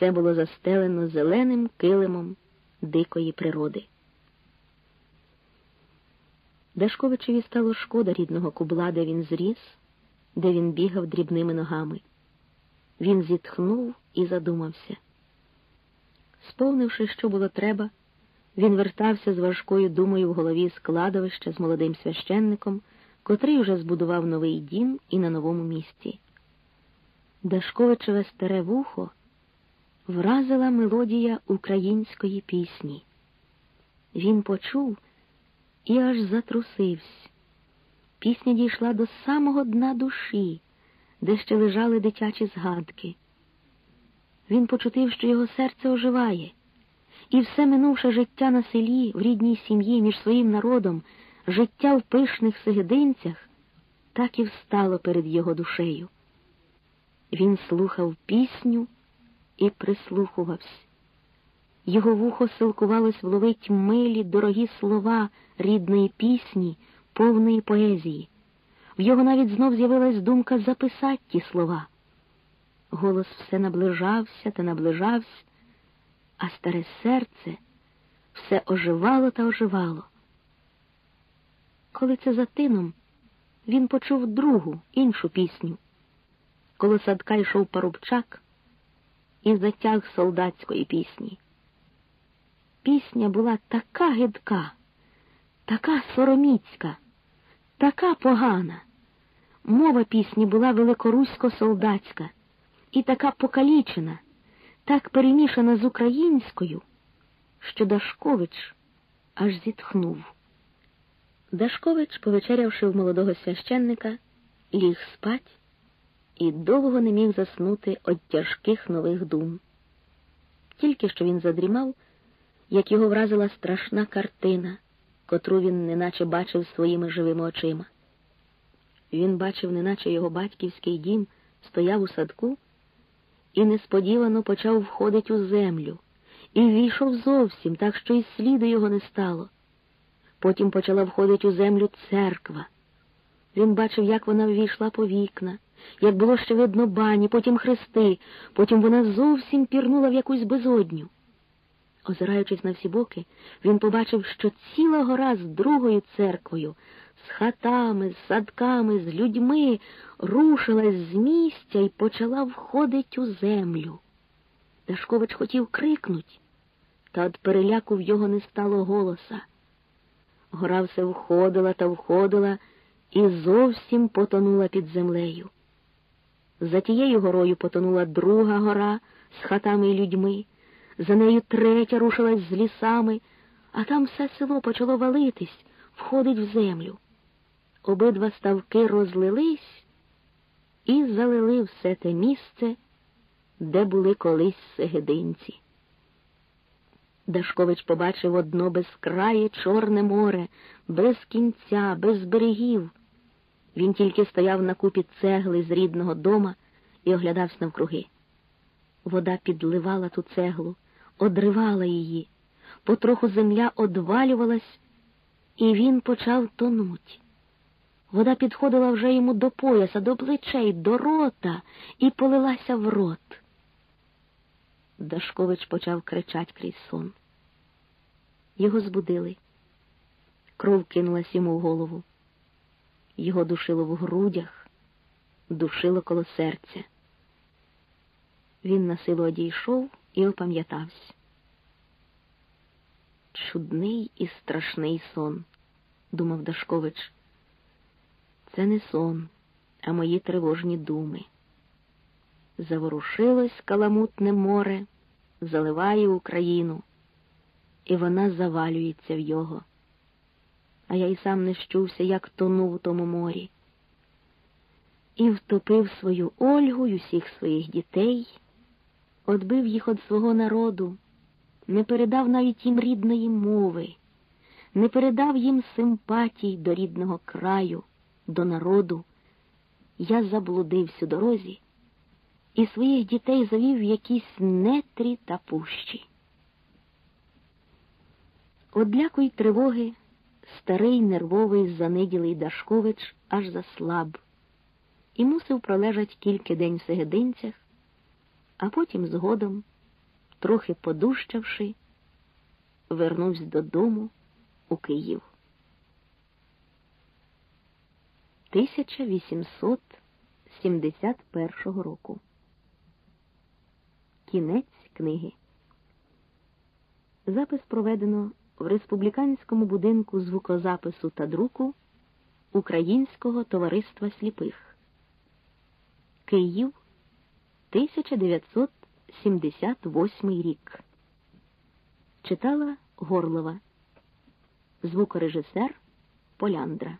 все було застелено зеленим килимом дикої природи. Дашковичеві стало шкода рідного кубла, де він зріс, де він бігав дрібними ногами. Він зітхнув і задумався. Сповнивши, що було треба, він вертався з важкою думою в голові складовища з молодим священником, котрий уже збудував новий дім і на новому місці. Дашковичеве старе вухо вразила мелодія української пісні. Він почув і аж затрусився. Пісня дійшла до самого дна душі, де ще лежали дитячі згадки. Він почутив, що його серце оживає, і все минувше життя на селі, в рідній сім'ї, між своїм народом, життя в пишних сегединцях, так і встало перед його душею. Він слухав пісню і прислухувався. Його вухо силкувалось вловить милі, дорогі слова рідної пісні, повної поезії. В його навіть знов з'явилась думка записати ті слова. Голос все наближався та наближався, а старе серце все оживало та оживало. Коли це за тином, він почув другу, іншу пісню. Коло садка йшов парубчак і затяг солдатської пісні. Пісня була така гидка, така сороміцька, така погана. Мова пісні була великорусько-солдатська і така покалічена, так перемішана з українською, що Дашкович аж зітхнув. Дашкович, повечерявши в молодого священника, ліг спать і довго не міг заснути від тяжких нових дум. Тільки що він задрімав, як його вразила страшна картина, котру він неначе бачив своїми живими очима. Він бачив, неначе його батьківський дім стояв у садку і несподівано почав входити у землю, і війшов зовсім, так що й сліду його не стало. Потім почала входити у землю церква. Він бачив, як вона ввійшла по вікна, як було ще видно бані, потім хрести, потім вона зовсім пірнула в якусь безодню. Озираючись на всі боки, він побачив, що ціла гора з другою церквою, з хатами, з садками, з людьми рушилась з місця і почала входить у землю. Дашкович хотів крикнуть, та від переляку в його не стало голоса. Гора все входила та входила і зовсім потонула під землею. За тією горою потонула друга гора з хатами і людьми, за нею третя рушилась з лісами, а там все село почало валитись, входить в землю. Обидва ставки розлились і залили все те місце, де були колись сегединці. Дашкович побачив одно безкрає Чорне море, без кінця, без берегів. Він тільки стояв на купі цегли з рідного дома і оглядався навкруги. Вода підливала ту цеглу, одривала її, потроху земля одвалювалась, і він почав тонуть. Вода підходила вже йому до пояса, до плечей, до рота і полилася в рот. Дашкович почав кричать крізь сон. Його збудили. Кров кинулась йому в голову. Його душило в грудях, душило коло серця. Він на силу одійшов і опам'ятався. Чудний і страшний сон, думав Дашкович. Це не сон, а мої тривожні думи. Заворушилось каламутне море, заливає Україну, і вона завалюється в його. А я й сам не щувся, як тонув у тому морі, і втопив свою Ольгу й усіх своїх дітей, отбив їх від свого народу, не передав навіть їм рідної мови, не передав їм симпатій до рідного краю до народу, я заблудився дорозі і своїх дітей завів в якісь нетрі та пущі. Одляку й тривоги старий нервовий заниділий Дашкович аж заслаб і мусив пролежать кілька день в Сегединцях, а потім згодом трохи подущавши, вернувся додому у Київ. 1871 року. Кінець книги. Запис проведено в республіканському будинку звукозапису та друку Українського товариства сліпих. Київ 1978 рік. Читала Горлова. Звукорежисер Поляндра.